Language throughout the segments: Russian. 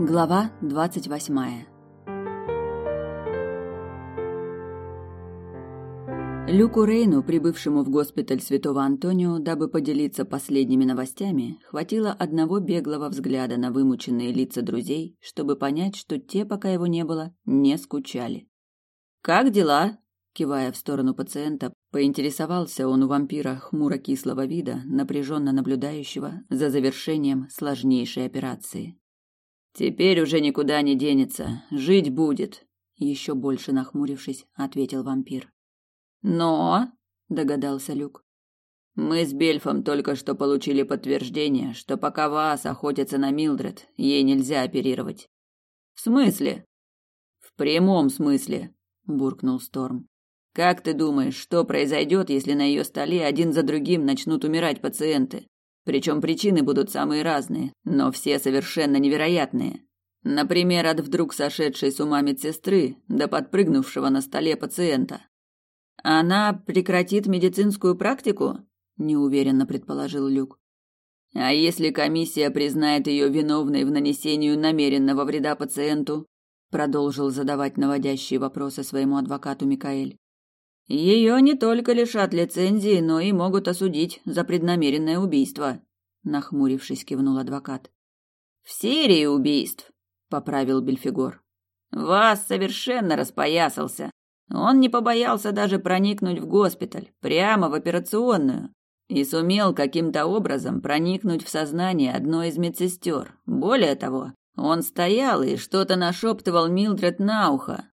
Глава двадцать восьмая. Люку Рейну, прибывшему в госпиталь Святого Антонио, дабы поделиться последними новостями, хватило одного беглого взгляда на вымученные лица друзей, чтобы понять, что те, пока его не было, не скучали. «Как дела?» Кивая в сторону пациента, поинтересовался он у вампира хмуро-кислого вида, напряженно наблюдающего за завершением сложнейшей операции. Теперь уже никуда не денется, жить будет, еще больше нахмурившись, ответил вампир. Но, догадался Люк. Мы с Бельфом только что получили подтверждение, что пока вас охотятся на Милдред, ей нельзя оперировать. В смысле? В прямом смысле, буркнул Сторм. Как ты думаешь, что произойдет, если на ее столе один за другим начнут умирать пациенты? Причем причины будут самые разные, но все совершенно невероятные. Например, от вдруг сошедшей с ума медсестры до подпрыгнувшего на столе пациента. Она прекратит медицинскую практику? неуверенно предположил Люк. А если комиссия признает ее виновной в нанесении намеренного вреда пациенту? продолжил задавать наводящие вопросы своему адвокату Микаэль. Ее не только лишат лицензии, но и могут осудить за преднамеренное убийство, нахмурившись, кивнул адвокат. В серии убийств, поправил Бельфигор. Вас совершенно распоясался. Он не побоялся даже проникнуть в госпиталь, прямо в операционную, и сумел каким-то образом проникнуть в сознание одной из медсестер. Более того, он стоял и что-то нашептывал Милдред на ухо,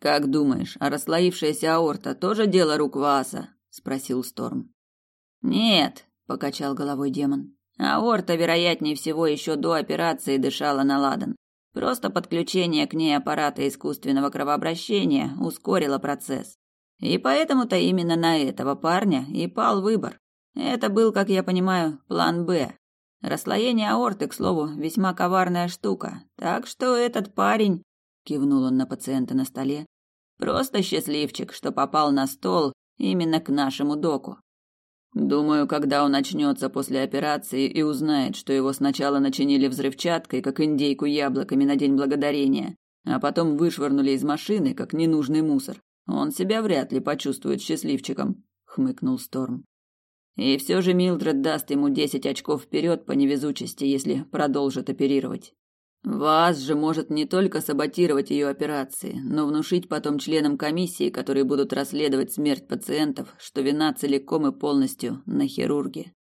как думаешь, а расслоившаяся аорта тоже дело рук Васа? спросил Сторм. Нет, покачал головой демон. Аорта, вероятнее всего, еще до операции дышала на ладан. Просто подключение к ней аппарата искусственного кровообращения ускорило процесс. И поэтому-то именно на этого парня и пал выбор. Это был, как я понимаю, план «Б». Расслоение аорты, к слову, весьма коварная штука. Так что этот парень кивнул он на пациента на столе. Просто счастливчик, что попал на стол именно к нашему доку. Думаю, когда он очнется после операции и узнает, что его сначала начинили взрывчаткой, как индейку яблоками на День Благодарения, а потом вышвырнули из машины, как ненужный мусор, он себя вряд ли почувствует счастливчиком, хмыкнул Сторм. И все же Милдред даст ему десять очков вперед по невезучести, если продолжит оперировать. Вас же может не только саботировать ее операции, но внушить потом членам комиссии, которые будут расследовать смерть пациентов, что вина целиком и полностью на хирурге.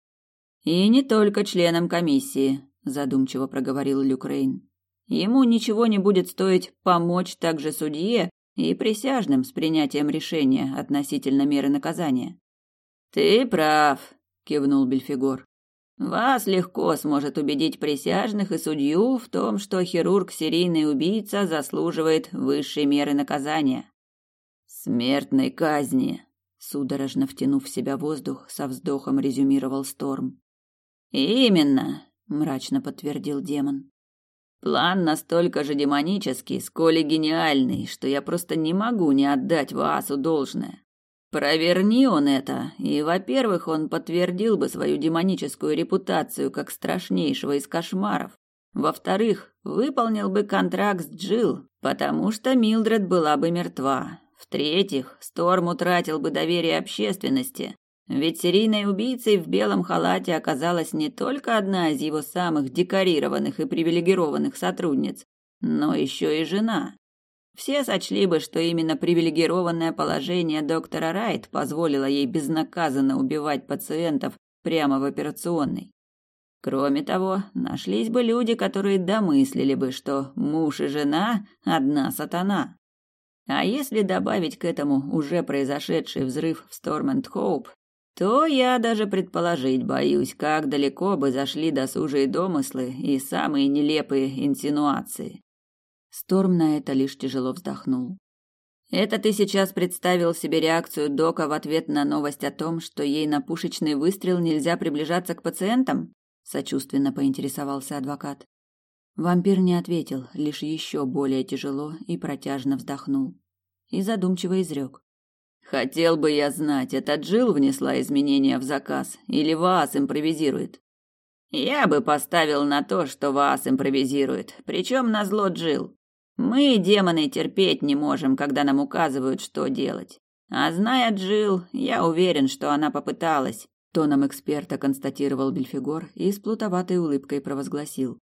И не только членам комиссии, задумчиво проговорил Люкрейн. Ему ничего не будет стоить помочь также судье и присяжным с принятием решения относительно меры наказания. Ты прав, кивнул Бельфигор. Вас легко сможет убедить присяжных и судью в том, что хирург-серийный убийца заслуживает высшей меры наказания. Смертной казни, судорожно втянув в себя воздух, со вздохом резюмировал Сторм. Именно, мрачно подтвердил демон. План настолько же демонический, сколь и гениальный, что я просто не могу не отдать Ваасу должное. Проверни он это, и, во-первых, он подтвердил бы свою демоническую репутацию как страшнейшего из кошмаров. Во-вторых, выполнил бы контракт с Джил, потому что Милдред была бы мертва. В-третьих, Сторм утратил бы доверие общественности, ведь серийной убийцей в белом халате оказалась не только одна из его самых декорированных и привилегированных сотрудниц, но еще и жена. Все сочли бы, что именно привилегированное положение доктора Райт позволило ей безнаказанно убивать пациентов прямо в операционной. Кроме того, нашлись бы люди, которые домыслили бы, что муж и жена – одна сатана. А если добавить к этому уже произошедший взрыв в Стормент Хоуп, то я даже предположить боюсь, как далеко бы зашли досужие домыслы и самые нелепые инсинуации. Сторм на это лишь тяжело вздохнул. Это ты сейчас представил себе реакцию Дока в ответ на новость о том, что ей на пушечный выстрел нельзя приближаться к пациентам? сочувственно поинтересовался адвокат. Вампир не ответил, лишь еще более тяжело и протяжно вздохнул. И задумчиво изрек. Хотел бы я знать, это Джил внесла изменения в заказ или вас импровизирует. Я бы поставил на то, что вас импровизирует, причем на зло Джил. Мы, демоны, терпеть не можем, когда нам указывают, что делать. А зная Джил, я уверен, что она попыталась. Тоном эксперта констатировал Бельфигор и с плутоватой улыбкой провозгласил.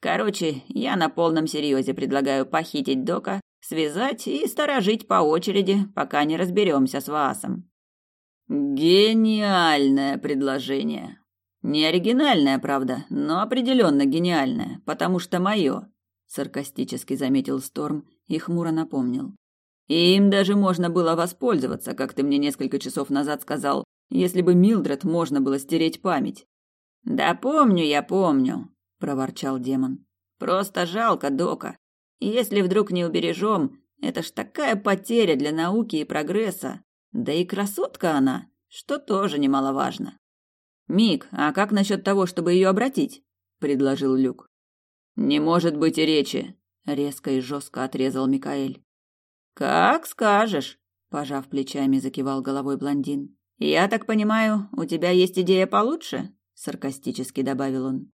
Короче, я на полном серьезе предлагаю похитить Дока, связать и сторожить по очереди, пока не разберемся с Ваасом. Гениальное предложение, не оригинальное, правда, но определенно гениальное, потому что мое, саркастически заметил Сторм и хмуро напомнил. И им даже можно было воспользоваться, как ты мне несколько часов назад сказал, если бы Милдред можно было стереть память. Да помню я, помню, проворчал демон. Просто жалко Дока. Если вдруг не убережем, это ж такая потеря для науки и прогресса. Да и красотка она, что тоже немаловажно. «Мик, а как насчет того, чтобы ее обратить?» – предложил Люк. «Не может быть и речи», – резко и жестко отрезал Микаэль. «Как скажешь», – пожав плечами, закивал головой блондин. «Я так понимаю, у тебя есть идея получше?» – саркастически добавил он.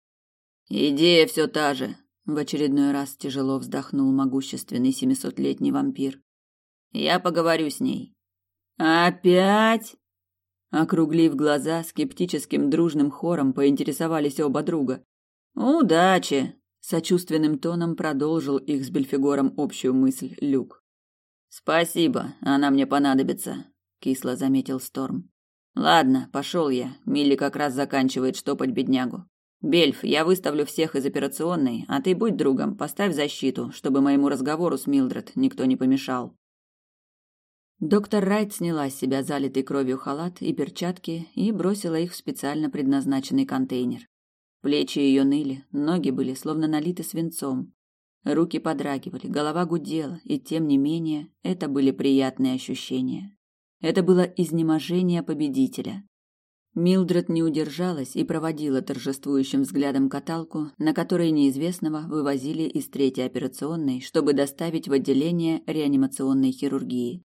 «Идея все та же», – в очередной раз тяжело вздохнул могущественный семисотлетний вампир. «Я поговорю с ней». «Опять?» Округлив глаза, скептическим дружным хором поинтересовались оба друга. «Удачи!» – сочувственным тоном продолжил их с Бельфигором общую мысль Люк. «Спасибо, она мне понадобится», – кисло заметил Сторм. «Ладно, пошел я. Милли как раз заканчивает штопать беднягу. Бельф, я выставлю всех из операционной, а ты будь другом, поставь защиту, чтобы моему разговору с Милдред никто не помешал». Доктор Райт сняла с себя залитый кровью халат и перчатки и бросила их в специально предназначенный контейнер. Плечи ее ныли, ноги были словно налиты свинцом. Руки подрагивали, голова гудела, и тем не менее это были приятные ощущения. Это было изнеможение победителя. Милдред не удержалась и проводила торжествующим взглядом каталку, на которой неизвестного вывозили из третьей операционной, чтобы доставить в отделение реанимационной хирургии.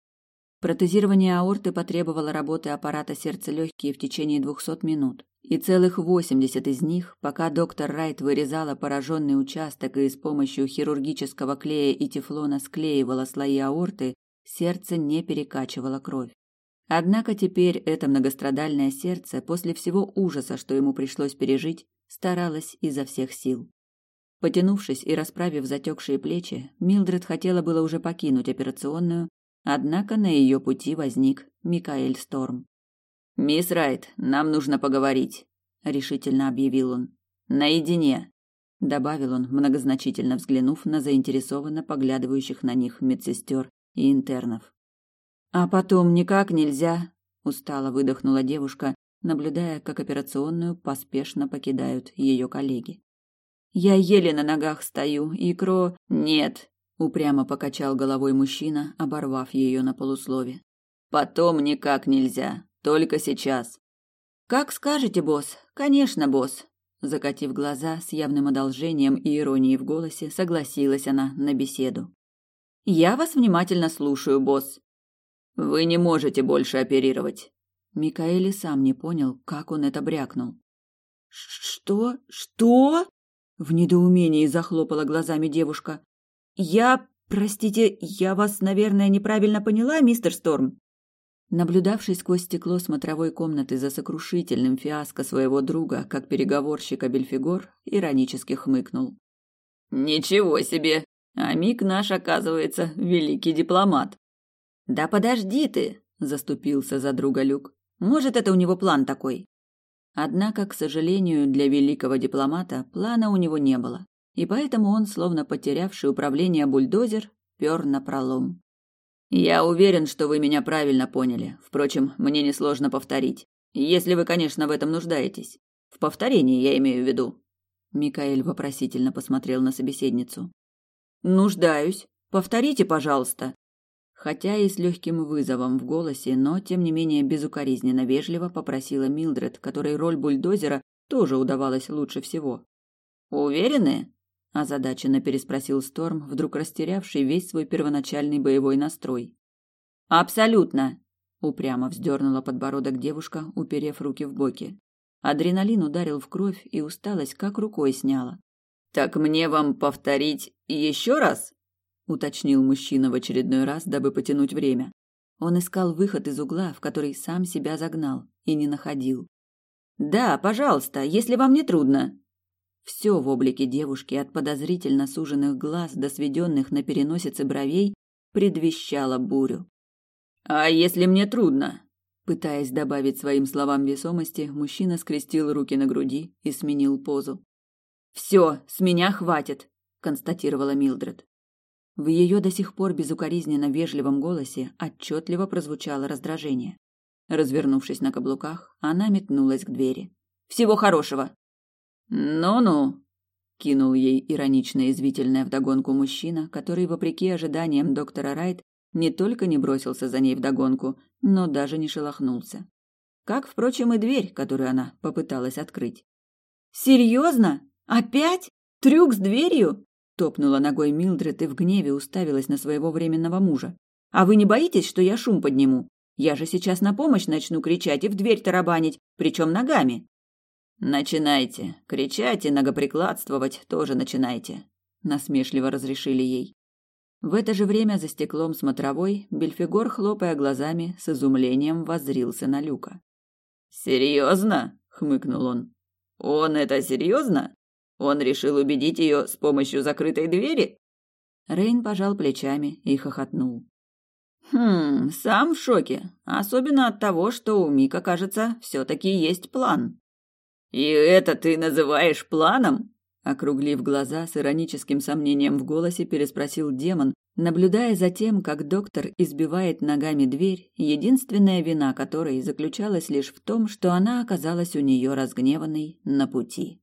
Протезирование аорты потребовало работы аппарата сердца-легкие в течение 200 минут, и целых 80 из них, пока доктор Райт вырезала пораженный участок и с помощью хирургического клея и тефлона склеивала слои аорты, сердце не перекачивало кровь. Однако теперь это многострадальное сердце, после всего ужаса, что ему пришлось пережить, старалось изо всех сил. Потянувшись и расправив затекшие плечи, Милдред хотела было уже покинуть операционную, Однако на ее пути возник Микаэль Сторм. «Мисс Райт, нам нужно поговорить», — решительно объявил он. «Наедине», — добавил он, многозначительно взглянув на заинтересованно поглядывающих на них медсестер и интернов. «А потом никак нельзя», — устало выдохнула девушка, наблюдая, как операционную поспешно покидают ее коллеги. «Я еле на ногах стою, и кро...» «Нет», упрямо покачал головой мужчина, оборвав ее на полуслове. Потом никак нельзя, только сейчас. Как скажете, босс. Конечно, босс. Закатив глаза с явным одолжением и иронией в голосе, согласилась она на беседу. Я вас внимательно слушаю, босс. Вы не можете больше оперировать. Микаэль сам не понял, как он это брякнул. Что? Что? В недоумении захлопала глазами девушка. «Я... Простите, я вас, наверное, неправильно поняла, мистер Сторм?» Наблюдавший сквозь стекло смотровой комнаты за сокрушительным фиаско своего друга, как переговорщика Бельфигор, иронически хмыкнул. «Ничего себе! А Мик наш, оказывается, великий дипломат!» «Да подожди ты!» – заступился за друга Люк. «Может, это у него план такой?» Однако, к сожалению, для великого дипломата плана у него не было и поэтому он, словно потерявший управление бульдозер, пер на пролом. «Я уверен, что вы меня правильно поняли. Впрочем, мне несложно повторить. Если вы, конечно, в этом нуждаетесь. В повторении я имею в виду». Микаэль вопросительно посмотрел на собеседницу. «Нуждаюсь. Повторите, пожалуйста». Хотя и с легким вызовом в голосе, но, тем не менее, безукоризненно вежливо попросила Милдред, которой роль бульдозера тоже удавалась лучше всего. «Уверены?» Озадаченно переспросил Сторм, вдруг растерявший весь свой первоначальный боевой настрой. Абсолютно, упрямо вздернула подбородок девушка, уперев руки в боки. Адреналин ударил в кровь, и усталость как рукой сняла. «Так мне вам повторить еще раз?» — уточнил мужчина в очередной раз, дабы потянуть время. Он искал выход из угла, в который сам себя загнал, и не находил. «Да, пожалуйста, если вам не трудно». Все в облике девушки, от подозрительно суженных глаз до сведенных на переносице бровей, предвещало бурю. «А если мне трудно?» Пытаясь добавить своим словам весомости, мужчина скрестил руки на груди и сменил позу. «Все, с меня хватит», — констатировала Милдред. В ее до сих пор безукоризненно вежливом голосе отчетливо прозвучало раздражение. Развернувшись на каблуках, она метнулась к двери. «Всего хорошего!» «Ну-ну!» — кинул ей иронично извительное вдогонку мужчина, который, вопреки ожиданиям доктора Райт, не только не бросился за ней вдогонку, но даже не шелохнулся. Как, впрочем, и дверь, которую она попыталась открыть. «Серьезно? Опять? Трюк с дверью?» Топнула ногой Милдред и в гневе уставилась на своего временного мужа. «А вы не боитесь, что я шум подниму? Я же сейчас на помощь начну кричать и в дверь тарабанить, причем ногами». «Начинайте. Кричать и ногоприкладствовать тоже начинайте», — насмешливо разрешили ей. В это же время за стеклом смотровой Бельфигор, хлопая глазами, с изумлением воззрился на Люка. «Серьезно?» — хмыкнул он. «Он это серьезно? Он решил убедить ее с помощью закрытой двери?» Рейн пожал плечами и хохотнул. «Хм, сам в шоке, особенно от того, что у Мика, кажется, все-таки есть план». «И это ты называешь планом?» Округлив глаза с ироническим сомнением в голосе, переспросил демон, наблюдая за тем, как доктор избивает ногами дверь, единственная вина которой заключалась лишь в том, что она оказалась у нее разгневанной на пути.